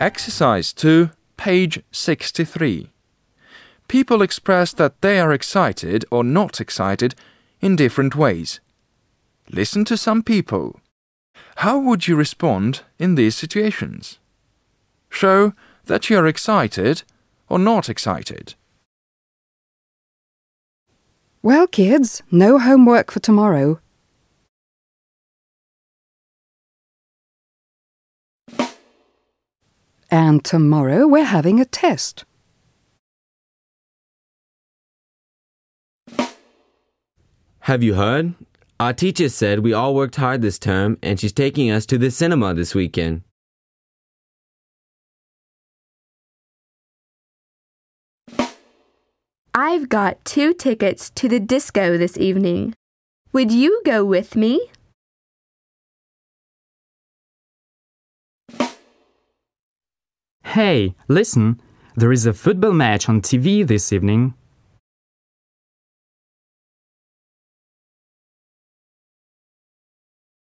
Exercise 2, page 63. People express that they are excited or not excited in different ways. Listen to some people. How would you respond in these situations? Show that you are excited or not excited. Well, kids, no homework for tomorrow. And tomorrow we're having a test. Have you heard? Our teacher said we all worked hard this term and she's taking us to the cinema this weekend. I've got two tickets to the disco this evening. Would you go with me? Hey, listen, there is a football match on TV this evening.